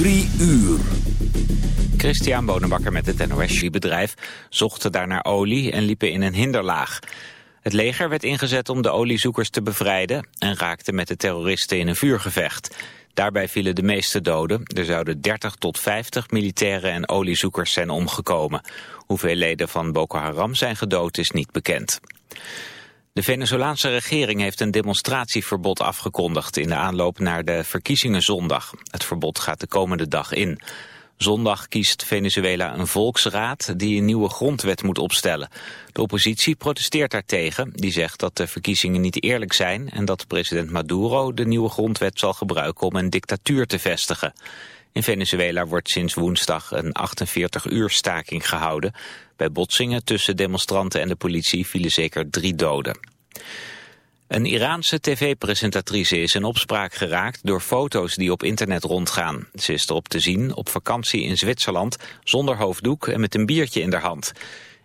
Drie uur. Christian Bonenbakker met het NOS-bedrijf zochten daar naar olie en liepen in een hinderlaag. Het leger werd ingezet om de oliezoekers te bevrijden en raakte met de terroristen in een vuurgevecht. Daarbij vielen de meeste doden. Er zouden 30 tot 50 militairen en oliezoekers zijn omgekomen. Hoeveel leden van Boko Haram zijn gedood is niet bekend. De Venezolaanse regering heeft een demonstratieverbod afgekondigd in de aanloop naar de verkiezingen zondag. Het verbod gaat de komende dag in. Zondag kiest Venezuela een volksraad die een nieuwe grondwet moet opstellen. De oppositie protesteert daartegen. Die zegt dat de verkiezingen niet eerlijk zijn... en dat president Maduro de nieuwe grondwet zal gebruiken om een dictatuur te vestigen. In Venezuela wordt sinds woensdag een 48-uur staking gehouden. Bij botsingen tussen demonstranten en de politie vielen zeker drie doden. Een Iraanse tv-presentatrice is in opspraak geraakt door foto's die op internet rondgaan. Ze is erop te zien op vakantie in Zwitserland zonder hoofddoek en met een biertje in haar hand.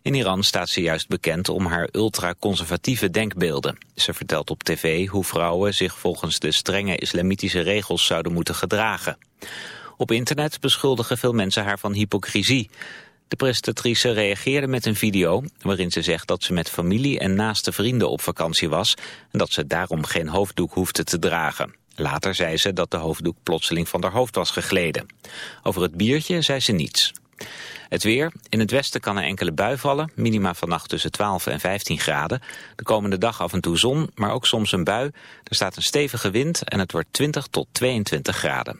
In Iran staat ze juist bekend om haar ultraconservatieve denkbeelden. Ze vertelt op tv hoe vrouwen zich volgens de strenge islamitische regels zouden moeten gedragen. Op internet beschuldigen veel mensen haar van hypocrisie. De presentatrice reageerde met een video waarin ze zegt dat ze met familie en naaste vrienden op vakantie was en dat ze daarom geen hoofddoek hoefde te dragen. Later zei ze dat de hoofddoek plotseling van haar hoofd was gegleden. Over het biertje zei ze niets. Het weer. In het westen kan er enkele bui vallen. Minima vannacht tussen 12 en 15 graden. De komende dag af en toe zon, maar ook soms een bui. Er staat een stevige wind en het wordt 20 tot 22 graden.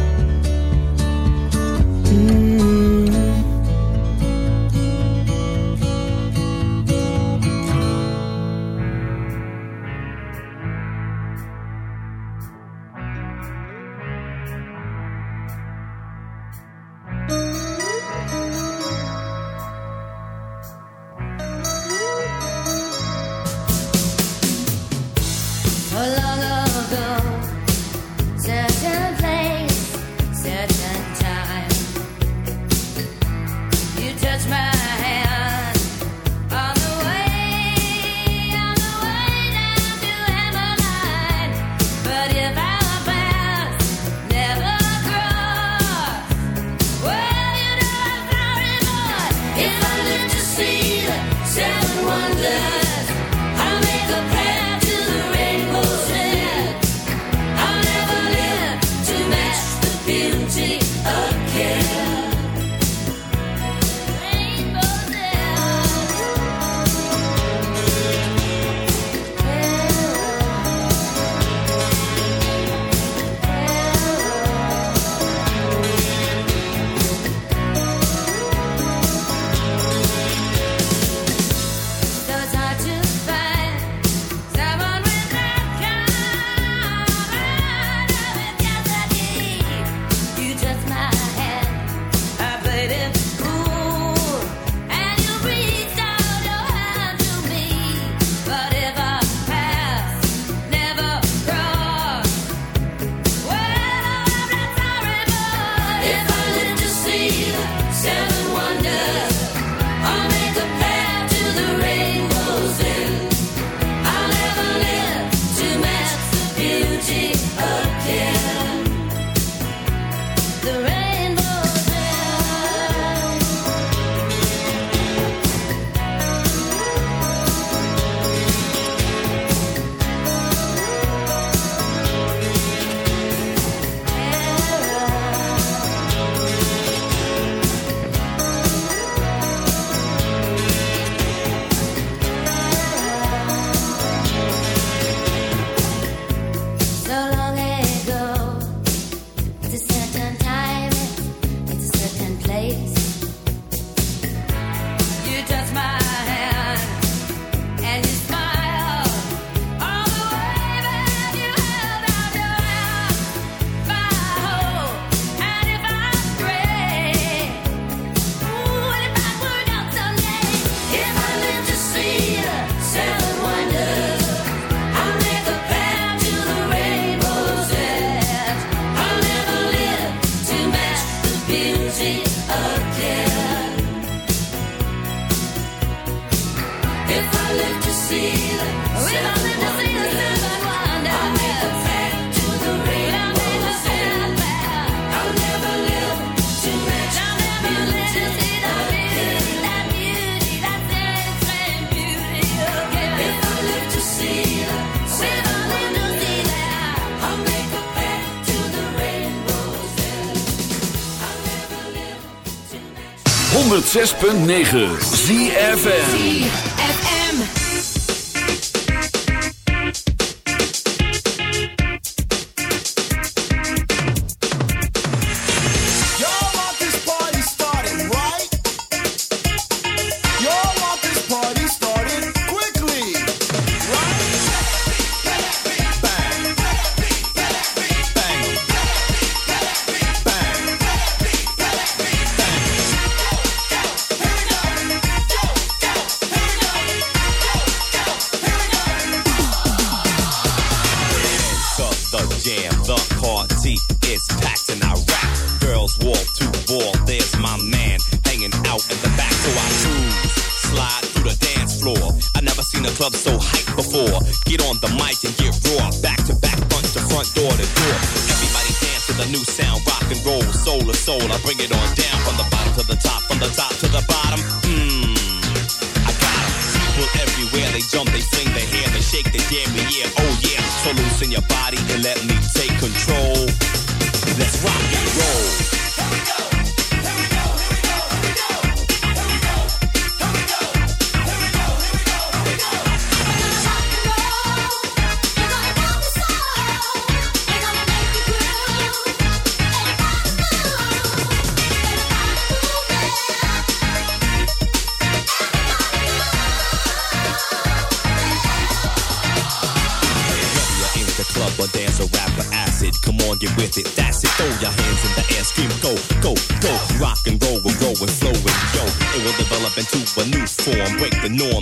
106.9 ZFN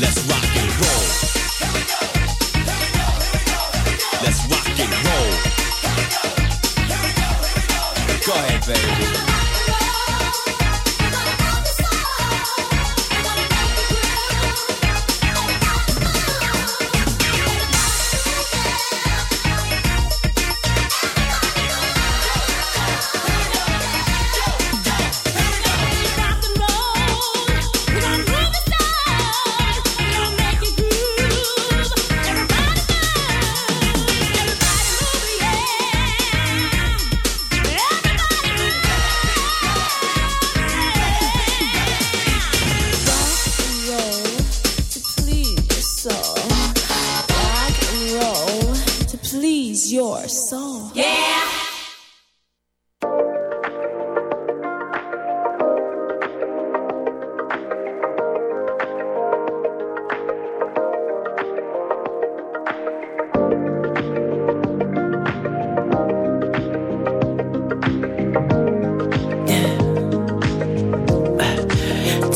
Let's rock and roll. Let's rock and roll. Go ahead, baby.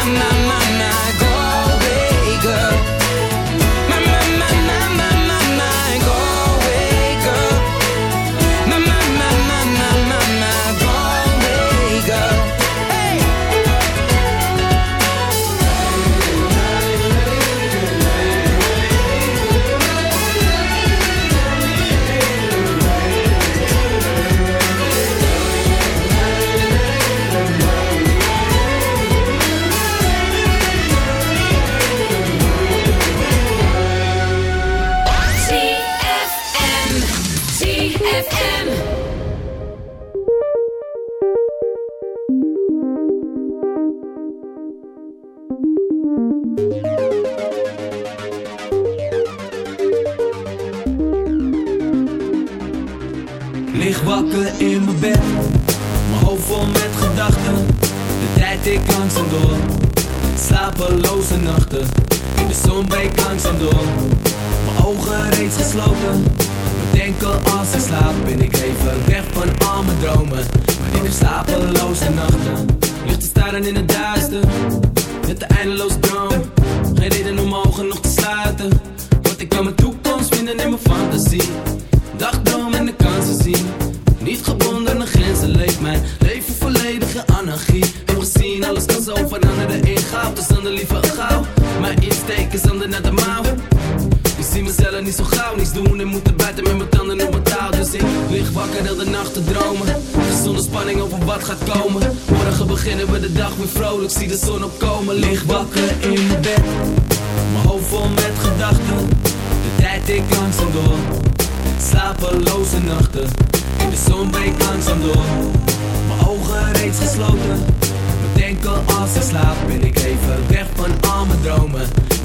My, my, in mijn bed, mijn hoofd vol met gedachten. De tijd ik langzaam door, slapeloze nachten. In de zon breekt langzaam door, mijn ogen reeds gesloten. Bedenken als ik slaap, ben ik even weg van al mijn dromen. Maar ik heb slapeloze nachten, ligt te staren in het duister. Met de eindeloze droom, geen reden om ogen nog te sluiten. Gaat komen. Morgen beginnen we de dag weer vrolijk, zie de zon opkomen. Lig wakker in mijn bed, mijn hoofd vol met gedachten. De tijd ik langzaam door, slapeloze nachten. In de zon breekt langzaam door, mijn ogen reeds gesloten. Bedenken als ik slaap, ben ik even weg van al mijn dromen.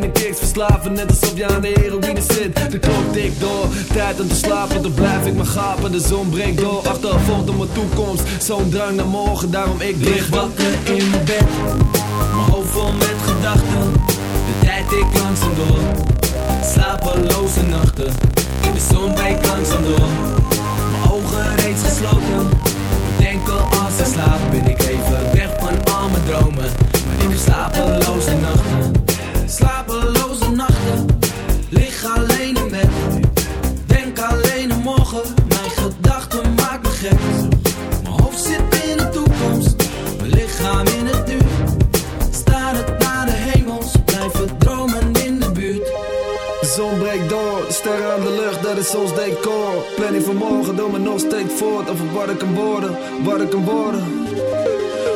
kicks verslaven. Net alsof je aan de heroïne zit. De klok tikt door, tijd om te slapen. Dan blijf ik maar gapen, de zon breekt door. Achtervolgd op mijn toekomst, zo'n drang naar morgen. Daarom ik Lig wakker in mijn bed, mijn hoofd vol met gedachten. De tijd ik langzaam door, slapeloze nachten. In de zon breekt langzaam door, mijn ogen reeds gesloten. Bedenken als ik slaap, ben ik even weg van al mijn dromen. Maar ik heb slapeloze nachten, slapeloze nachten. Lig alleen in bed, denk alleen aan morgen. Mijn gedachten maken me gek. Mijn hoofd zit in de toekomst, mijn lichaam in het nu. Het naar de hemels, blijven dromen in de buurt. De zon breekt door, sterren aan de lucht, dat is ons decor. Planning van morgen, doe me nog voort. Over wat ik kan worden, wat ik kan worden.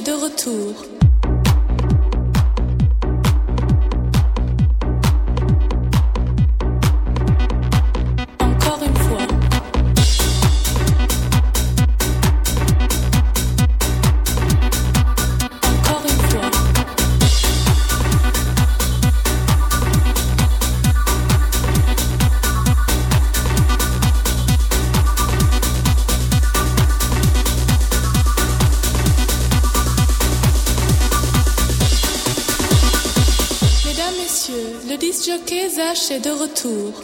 de retour. De retour.